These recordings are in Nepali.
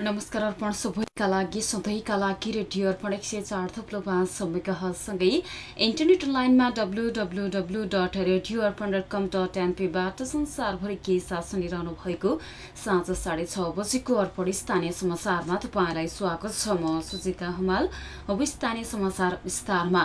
नमस्कार अर्पण सबैका लागि सधैँका लागि रेडियो अर्पण एक सय चार थप्लो पाँच समयकासँगै इन्टरनेट लाइनमा W W W dot radio Arpan dot com dot एनपीबाट संसारभरि के साथ सुनिरहनु भएको साँझ साढे छ बजेको अर्पण स्थानीय समाचारमा तपाईँलाई स्वागत छ म सुजिता हमाल अब स्थानीय समाचार विस्तारमा।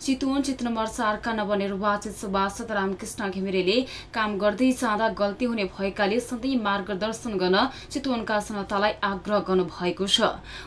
चितवन चित्र नम्बर चारका नवनिर्वाचित सभासद रामकृष्ण घिमिरेले काम गर्दै जाँदा गल्ती हुने भएकाले सधैँ मार्गदर्शन गर्न चितवनका जनतालाई आग्रह आग्रह गर्नुभएको छ।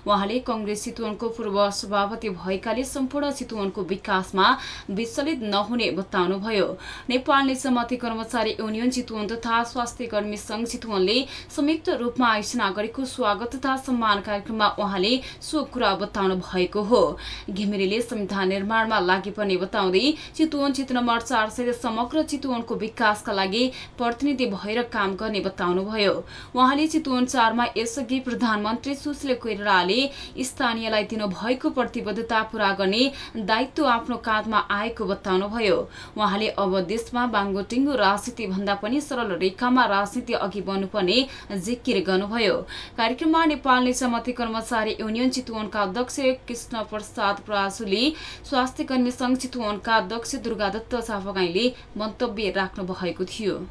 उहाँले कङ्ग्रेस चितवनको पूर्व सभापति भएकाले सम्पूर्ण चितवनको विकासमा विचलित नहुने बताउनुभयो। नेपाल निजामती कर्मचारी युनियन चितवन तथा स्वास्थ्य कर्मी संघ चितवनले संयुक्त रूपमा आयोजना गरेको स्वागत तथा सम्मान कार्यक्रममा उहाँले सो कुरा बताउनु भएको हो। घिमिरेले संविधान निर्माणमा लागि पर्ने बताउँदै चितवन चित्र नम्बर चार सय समग्र चितवनको विकासका लागि प्रतिनिधि भएर काम गर्ने बताउनुभयो। उहाँले चितवन चारमा यसअघि प्रधान प्रधानमन्त्री सुशील कोइरालाले स्थानीयलाई दिनुभएको प्रतिबद्धता पूरा गर्ने दायित्व आफ्नो काँधमा आएको बताउनुभयो। उहाँले अब देशमा बाङ्गोटिङ्गो राजनीति भन्दा पनि सरल रेखामा राजनीति अघि बढ्नुपर्ने जिकिर गर्नुभयो। कार्यक्रममा नेपाल निजामती कर्मचारी युनियन चितवनका अध्यक्ष कृष्ण प्रसाद पराजुली स्वास्थ्य कर्मी संघ चितवनका अध्यक्ष दुर्गा दत्त चापागाईले मन्तव्य राख्नु भएको थियो।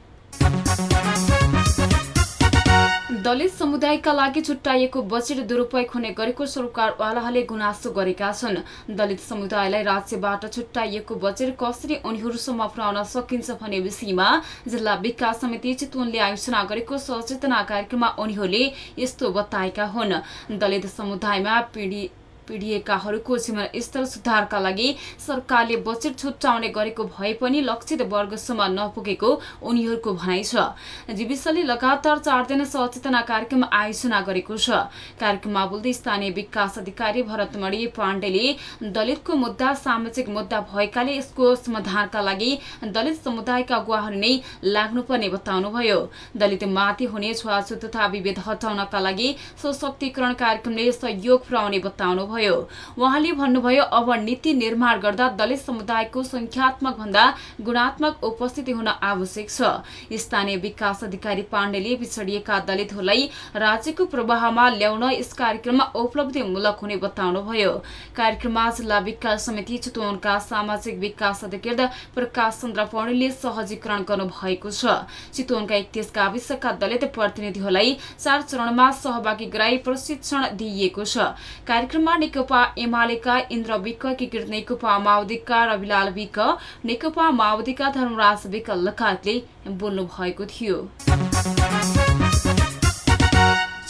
दलित समुदायका लागि छुट्याइएको बजेट दुरूपयोग हुने गरेको सरकारवालाहरूले गुनासो गरेका छन्। दलित समुदायलाई राज्यबाट छुट्याइएको बजेट कसरी उनीहरूसम्म पुर्याउन सकिन्छ भन्ने विषयमा जिल्ला विकास समिति चितवनले आयोजना गरेको सचेतना कार्यक्रममा उनीहरूले यस्तो बताएका हुन्। दलित समुदायमा पीडित पिडिएकाहरूको जीवन स्तर सुधारका लागि सरकारले बजेट छुट्याउने गरेको भए पनि लक्षित वर्गसम्म नपुगेको उनीहरूको भनाइ छ। जीविसले लगातार चार दिन सचेतना कार्यक्रम आयोजना गरेको छ। कार्यक्रममा बोल्दै स्थानीय विकास अधिकारी भरतमणि पाण्डेले दलितको मुद्दा सामाजिक मुद्दा भएकाले यसको समाधानका लागि दलित समुदायका गुवाहरू नै लाग्नुपर्ने बताउनुभयो। दलित माथि हुने छुवाछुत तथा विभेद हटाउनका लागि सशक्तिकरण कार्यक्रमले सहयोग पुर्याउने बताउनुभयो। भयो उहाँले भन्नुभयो अब नीति निर्माण गर्दा दलित समुदायको संख्यात्मक भन्दा गुणात्मक उपस्थिति हुन आवश्यक छ। स्थानीय विकास अधिकारी पाण्डेले पिछडिएका दलितहरूलाई राज्यको प्रवाहमा ल्याउन यस कार्यक्रममा उपलब्धिमूलक हुने बताउनुभयो। कार्यक्रममा जिल्ला विकास समिति चितवनका सामाजिक विकास अधिकृत प्रकाश चन्द्र पौडेलले सहजीकरण गर्नु भएको छ। चितवनका एकतिस गाविसका दलित प्रतिनिधिहरूलाई चार चरणमा सहभागी गराई प्रशिक्षण दिइएको छ। कार्यक्रममा नेकपा एमालेका इन्द्र विक नेकपा माओवादीका रविलाल विक नेकपा माओवादीका धर्मराज विक लगायतले बोल्नु भएको थियो।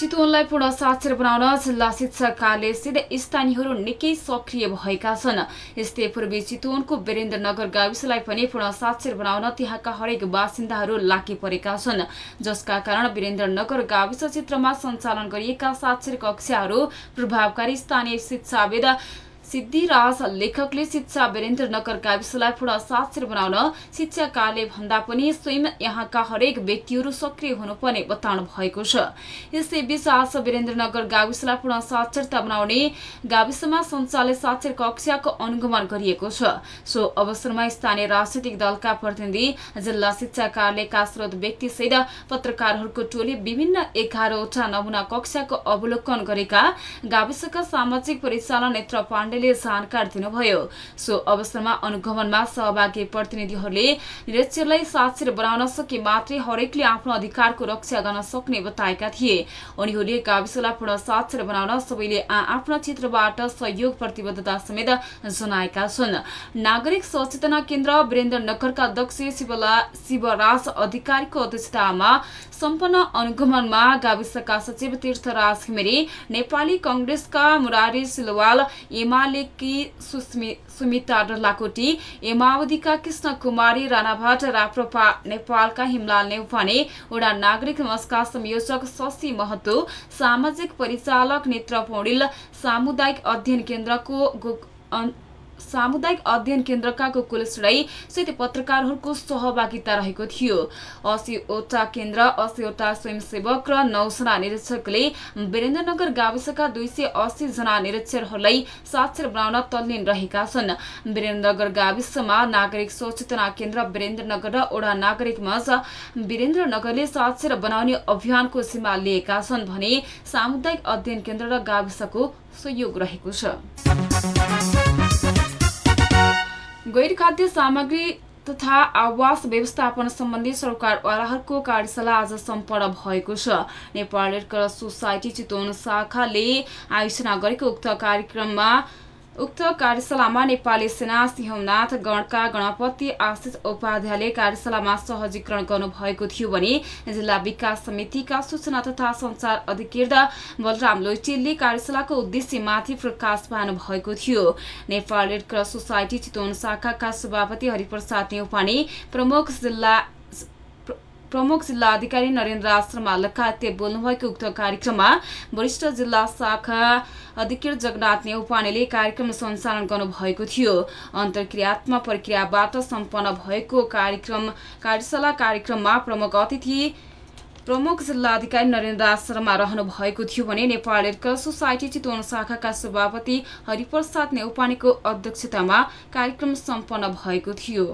चितवनलाई पूर्ण साक्षर बनाउन जिल्ला शिक्षा कार्यालयसित स्थानीयहरू निकै सक्रिय भएका छन्। यस्तै पूर्वी चितवनको वीरेन्द्रनगर गाविसलाई पनि पूर्ण साक्षर बनाउन त्यहाँका हरेक बासिन्दाहरू लागि परेका छन्। जसका कारण वीरेन्द्रनगर गाविस क्षेत्रमा सञ्चालन गरिएका साक्षर कक्षाहरू प्रभावकारी स्थानीय शिक्षाविद सिद्धिराज लेखकले शिक्षा वीरेन्द्रनगर गाविसलाई पूर्ण साक्षर बनाउन शिक्षा कार्य भन्दा पनि स्वयं यहाँका हरेक व्यक्तिहरू सक्रिय हुनुपर्ने बताउनु भएको छ। यसैबीच आज वीरेन्द्रनगर गाविसलाई पूर्ण साक्षरता बनाउने गाविसमा सञ्चालित साक्षर कक्षाको अनुगमन गरिएको छ। सो अवसरमा स्थानीय राजनैतिक दलका प्रतिनिधि जिल्ला शिक्षा कार्यालयका स्रोत व्यक्तिसहित पत्रकारहरूको टोली विभिन्न एघारवटा नमुना कक्षाको अवलोकन गरेका गाविसका सामाजिक परिचालन नेत्र पाण्डे पाण्डेले जानकारी दिनुभयो। सो अवसरमा अनुगमनमा सहभागी प्रतिनिधिहरूले निरक्षरलाई साक्षर बनाउन सके मात्रै हरेकले आफ्नो अधिकारको रक्षा गर्न सक्ने बताएका थिए। उनीहरूले गाविसलाई पूर्ण साक्षर बनाउन सबैले आफ्ना क्षेत्रबाट सहयोग प्रतिबद्धता समेत जनाएका छन्। नागरिक सचेतना केन्द्र वीरेन्द्रनगरका अध्यक्ष शिवराज अधिकारीको अध्यक्षतामा सम्पन्न अनुगमनमा गाविसका सचिव तीर्थराज घिमिरे नेपाली कंग्रेसका मुरारी सिलवाल एमालेकी सुमिता डल्लाकोटी एमावधिका कृष्ण कुमारी राणाभाट राप्रपा नेपालका हिमलाल नेउपाने वडा नागरिक नमस्का संयोजक शशि महतो सामाजिक परिचालक नेत्र पौडेल सामुदायिक अध्ययन केन्द्रको सामुदायिक अध्ययन केन्द्रका कुलश्रेणी सहित पत्रकारहरूको सहभागिता रहेको थियो। असीवटा केन्द्र असीवटा स्वयंसेवक र नौजना निरीक्षकले वीरेन्द्रनगर गाविसका दुई सय अस्सी जना निरीक्षरहरूलाई साक्षर बनाउन तल्लीन रहेका छन्। वीरेन्द्रनगर गाविसमा नागरिक सचेतना केन्द्र वीरेन्द्रनगर र ओडा नागरिक वीरेन्द्रनगरले साक्षर बनाउने अभियानको सीमा लिएका छन् भने सामुदायिक अध्ययन केन्द्र र गाविसको सहयोग रहेको छ। गैर खाद्य सामग्री तथा आवास व्यवस्थापन सम्बन्धी सरकारवालाहरूको कार्यशाला आज सम्पन्न भएको छ। Nepal red cross society Chitwan शाखाले आयोजना गरेको उक्त कार्यक्रममा उक्त कार्यशालामा नेपाली सेना सिंहनाथ गणका गणपति आशिष उपाध्यायले कार्यशालामा सहजीकरण गर्नुभएको थियो भने जिल्ला विकास समितिका सूचना तथा संचार अधिकृत बलराम लोइटेलले कार्यशालाको उद्देश्यमाथि प्रकाश पार्नु भएको थियो। Nepal red cross society Chitwan शाखाका सभापति हरिप्रसाद नेउपाने प्रमुख जिल्ला प्रमुख जिल्ला अधिकारी नरेन्द्र आश्रमा लगायतले बोल्नुभएको उक्त कार्यक्रममा वरिष्ठ जिल्ला शाखा अधिकृत जगन्नाथ नेउपानेले कार्यक्रम सञ्चालन गर्नुभएको थियो। अन्तर्क्रियात्मक प्रक्रियाबाट सम्पन्न भएको कार्यक्रम कार्यशाला कार्यक्रममा प्रमुख अतिथि प्रमुख जिल्ला अधिकारी नरेन्द्र आश्रमा रहनु भएको थियो भने Nepal red cross society Chitwan शाखाका सभापति हरिप्रसाद नेउपानेको अध्यक्षतामा कार्यक्रम सम्पन्न भएको थियो।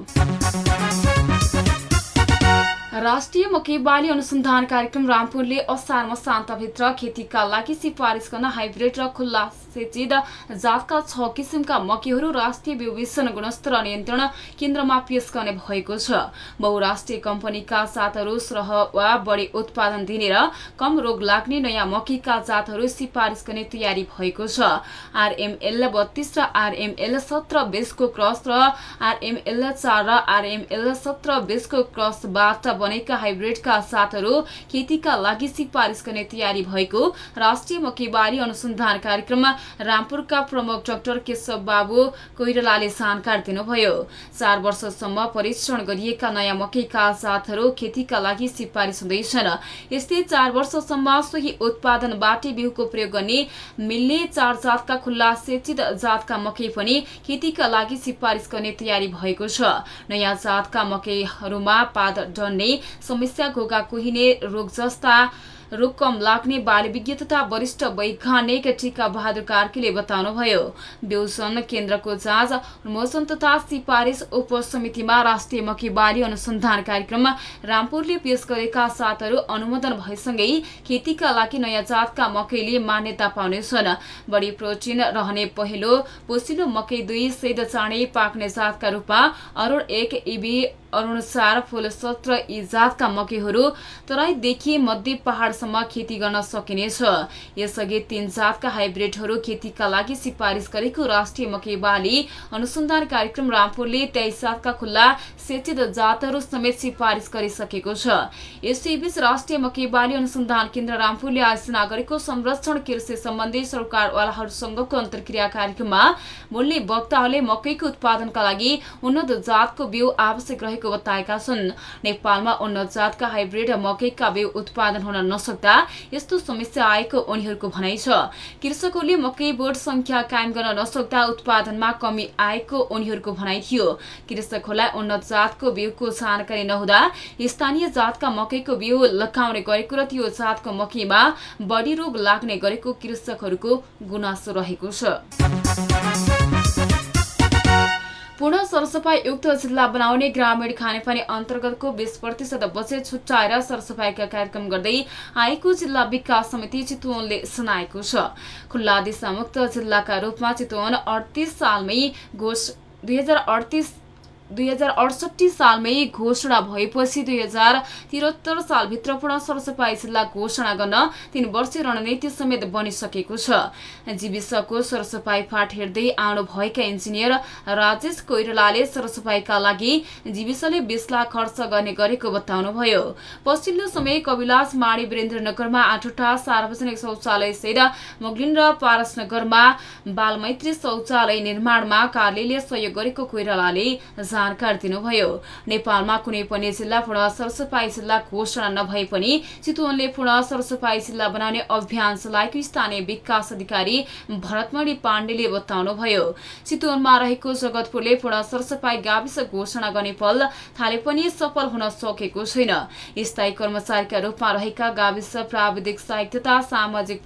राष्ट्रिय मकै बाली अनुसन्धान कार्यक्रम रामपुरले असार मसान्तभित्र खेतीका लागि सिफारिस गर्न हाइब्रिड र खुल्ला सेचिद जातका छ किसिमका मकीहरू राष्ट्रिय विभूषण गुणस्तर नियन्त्रण केन्द्रमा पेश गर्ने भएको छ। बहुराष्ट्रिय कम्पनीका जातहरू सरह वा बढी उत्पादन दिने र कम रोग लाग्ने नयाँ मकीका जातहरू सिफारिस गर्ने तयारी भएको छ। आरएमएल बत्तीस र आरएमएल सत्र बिसको क्रस र आरएमएल चार र आरएमएल सत्र बिसको क्रसबाट बनेका हाइब्रिडका साथहरू खेतीका लागि सिफारिस गर्ने तयारी भएको राष्ट्रिय मकैबारी अनुसन्धान कार्यक्रममा रामपुरका प्रमुख डाक्टर केशव बाबु कोइरालाले जानकारी दिनुभयो। चार वर्षसम्म परीक्षण गरिएका नयाँ मकैका जातहरू खेतीका लागि सिफारिस हुँदैछन्। यस्तै चार वर्षसम्म सोही उत्पादनबाटै बिउको प्रयोग गर्ने मिल्ने चार जातका खुल्ला सेचित जातका मकै पनि खेतीका लागि सिफारिस गर्ने तयारी भएको छ। नयाँ जातका मकैहरूमा पात डन्ने समस्या घोगा कुहिने रोग जस्ता रोग कम लाग्ने बाल विज्ञ तथा वरिष्ठ वैज्ञानिक टिका बहादुर कार्कीले बताउनुभयो। बेउसन केन्द्रको जाँच मोचन तथा सिफारिस उपसमितिमा राष्ट्रिय मकी बाली अनुसन्धान कार्यक्रम रामपुरले पेश गरेका साथहरू अनुमोदन भएसँगै खेतीका लागि नयाँ जातका मकैले मान्यता पाउनेछन् बढी प्रोटिन रहने पहिलो पोसिलो मकै दुई सैद चाँडै पाक्ने जातका रूपमा अरूण एक इबी अनुसार फुल सत्र यी जातका मकैहरू तराईदेखि मध्य पहाडसम्म खेती गर्न सकिनेछ। यसअघि तीन जातका हाइब्रिडहरू खेतीका लागि सिफारिस गरेको राष्ट्रिय मकै बाली अनुसन्धान कार्यक्रम रामपुरले तेइस जातका खुल्ला सेचित जातहरू समेत सिफारिस गरिसकेको छ। यसैबीच राष्ट्रिय मकै बाली अनुसन्धान केन्द्र रामपुरले आयोजना गरेको संरक्षण कृषि सम्बन्धी सरकारवालाहरूसँगको अन्तर्क्रिया कार्यक्रममा बोल्ने वक्ताहरूले मकैको उत्पादनका लागि उन्नत जातको बिउ आवश्यक रहेको बताएका छन्। नेपालमा उन्नत जातका हाइब्रिड मकैका बिउ उत्पादन हुन नसक्दा यस्तो समस्या आएको उनीहरूको भनाइ छ। कृषकहरूले मकै बोर्ड संख्या कायम गर्न नसक्दा उत्पादनमा कमी आएको उनीहरूको भनाइ थियो। कृषकहरूलाई उन्नत जातको बिउको जानकारी नहुँदा स्थानीय जातका मकैको बिउ लगाउने गरेको र त्यो जातको मकैमा बढी रोग लाग्ने गरेको कृषकहरूको गुनासो रहेको छ। पूर्ण सरसफाई युक्त जिल्ला बनाउने ग्रामीण खानेपानी अन्तर्गतको बीस प्रतिशत बजेट छुट्याएर सरसफाईका कार्यक्रम गर्दै आएको जिल्ला विकास समिति चितवनले सुनाएको छ। खुल्ला दिशामुक्त जिल्लाका रूपमा चितवन अडतिस सालमै घोष दुई दुई हजार अडसठी सालमै घोषणा भएपछि दुई हजार त्रिहत्तर सालभित्र पूर्ण सरसफाई जिल्ला घोषणा गर्न तीन वर्षीय रणनीति समेत बनिसकेको छ। जीविसको सरसफाई फाट हेर्दै आउनु भएका इन्जिनियर राजेश कोइरालाले सरसफाईका लागि जीविसले बीस लाख खर्च गर्ने गरेको बताउनुभयो। पछिल्लो समय कविलास माणी वीरेन्द्रनगरमा आठवटा सार्वजनिक शौचालय सहित मुगलिन र पारसनगरमा बालमैत्री शौचालय निर्माणमा कार्यले सहयोग गरेको कोइरालाले जानकारी दिनुभयो। नेपालमा कुनै पनि जिल्ला पूर्ण सरसफाई जिल्ला घोषणा नभए पनि चितवनले पूर्ण सरसफाई जिल्ला बनाउने अभियान चलाएको स्थानीय विकास अधिकारी भरतमणि पाण्डेले बताउनुभयो। चितवनमा रहेको जगतपुरले पूर्ण सरसफाई गाविस घोषणा गर्ने पल थाले पनि सफल हुन सकेको छैन। स्थायी कर्मचारीका रूपमा रहेका गाविस प्राविधिक सहायक तथा सामाजिक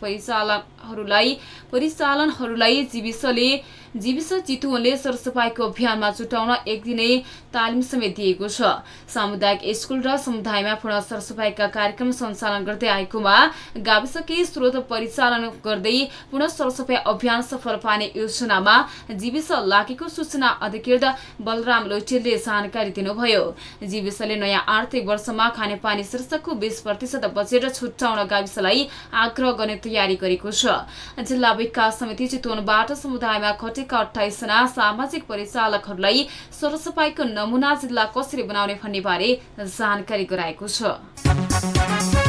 परिचालकहरूलाई परिचालनहरूलाई जीविसले जीविस चितुवनले सरसफाईको अभियानमा जुटाउन एक दिनै तालिम समेत दिएको छ। सामुदायिक स्कुल र समुदायमा पूर्ण सरसफाईका कार्यक्रम सञ्चालन गर्दै आएकोमा गाविसकै स्रोत परिचालन गर्दै पूर्ण सरसफाई अभियान सफल पार्ने योजनामा जीविस लागेको सूचना अधिकृत बलराम लोटेलले जानकारी दिनुभयो। जीविसले नयाँ आर्थिक वर्षमा खानेपानी शीर्षकको बीस प्रतिशत बजेट छुट्याउन गाविसलाई आग्रह गर्ने तयारी गरेको छ। जिल्ला विकास समिति चितवनबाट समुदायमा खटेका अठाइसजना सामाजिक परिचालकहरूलाई सरसफाईको नमुना जिल्ला कसरी बनाउने भन्ने बारे जानकारी गराएको छ।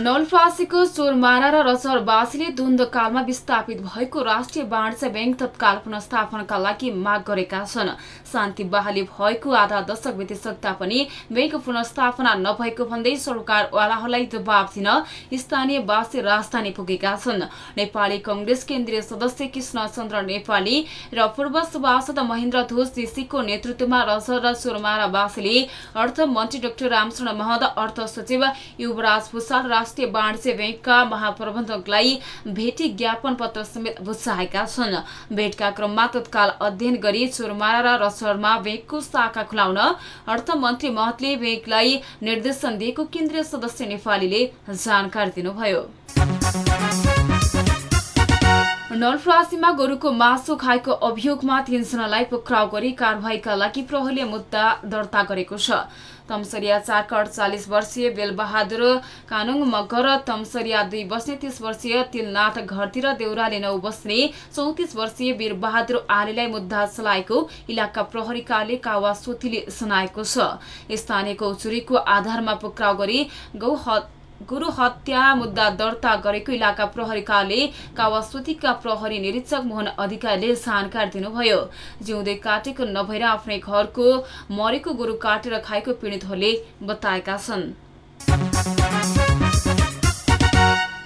नलफ्रासीको चोरमारा र रचरवासीले द्वन्द्वकालमा विस्थापित भएको राष्ट्रिय वाणिज्य ब्याङ्क तत्काल पुनस्थापनका लागि माग गरेका छन्। शान्ति बहाली भएको आधा दशक बितिसक्दा पनि ब्याङ्क पुनस्थापना नभएको भन्दै सरकारवालाहरूलाई दबाव दिन स्थानीयवासी राजधानी पुगेका छन्। नेपाली कंग्रेस केन्द्रीय सदस्य कृष्ण नेपाली र पूर्व सभासद महेन्द्र ध्वज जेसीको नेतृत्वमा रचर र चोरमारावासीले अर्थमन्त्री डाक्टर रामचरण महत अर्थ सचिव युवराज भूषाल राष्ट्रिय वाणिज्य ब्याङ्कका महाप्रबन्धकलाई भेटी ज्ञापन पत्र समेत बुझाएका छन्। भेटका क्रममा तत्काल अध्ययन गरी चोरमारा र रसरमा ब्याङ्कको शाखा खुलाउन अर्थमन्त्री महतले ब्याङ्कलाई निर्देशन दिएको केन्द्रीय सदस्य नेपालीले जानकारी दिनुभयो। नलफ्रासीमा गोरुको मासु खाएको अभियोगमा तीनजनालाई पक्राउ गरी कारवाहीका लागि प्रहरीले मुद्दा दर्ता गरेको छ। तमसरिया चारका अडचालिस वर्षीय बेलबहादुर कानुङ मगर तमसरिया दुई बस्ने तीस वर्षीय तिलनाथ घरतिर देउराले नौ बस्ने चौतिस वर्षीय वीरबहादुर आलेलाई मुद्दा चलाएको इलाका प्रहरी कार्य कावासोतीले सुनाएको छ। स्थानीयको चुरीको आधारमा पक्राउ गरी गौ गुरु हत्या मुद्दा दर्ता गरेको इलाका प्रहरी कार्यालय कावासुतीका प्रहरी निरीक्षक मोहन अधिकारीले जानकारी दिनुभयो। जिउँदै काटेको नभएर आफ्नै घरको मरेको गोरु काटेर खाएको पीडितहरूले बताएका छन्।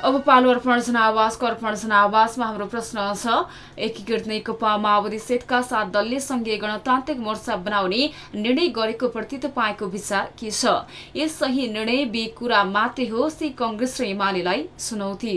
अब पालु अर्पण जनावासको अर्पण जनावासमा हाम्रो प्रश्न छ। एकीकृत नेकपा माओवादी सेटका सात दलले संघीय गणतान्त्रिक मोर्चा बनाउने निर्णय गरेको प्रति तपाईँको विचार के छ? यस सही निर्णय बे कुरा मात्रै हो सी कंग्रेस र एमालेलाई चुनौती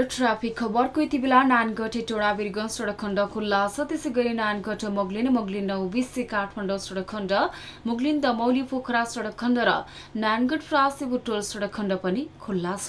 पालो ट्राफिक खबरको यति बेला नानगढ टोडा वीरगञ्ज सडक खण्ड खुल्ला छ। त्यसै गरी नानगढ मोगलिन मोगलिन नौबिसे काठमाडौँ सडक खण्ड मोगलिन दमौली पोखरा सडक खण्ड र नानगढ फ्रासे बुटोल सडक खण्ड पनि खुल्ला छ।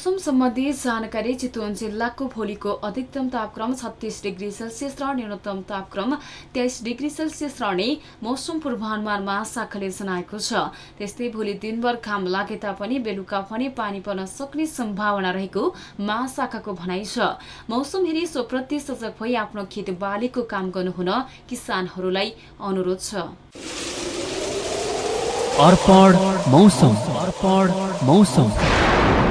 मौसम सम्बन्धी जानकारी चितवन जिल्लाको भोलिको अधिकतम तापक्रम छत्तिस डिग्री सेल्सियस र न्यूनतम तापक्रम तेइस डिग्री सेल्सियस रहने मौसम पूर्वानुमान महाशाखाले जनाएको छ। त्यस्तै भोलि दिनभर घाम लागे तापनि बेलुका पनि पानी पर्न सक्ने सम्भावना रहेको महाशाखाको भनाइ छ। मौसम हेरी सोप्रति सजग भई आफ्नो खेतबालीको काम गर्नुहुन किसानहरूलाई अनुरोध छ। अर्पण मौसम। अर्पण मौसम।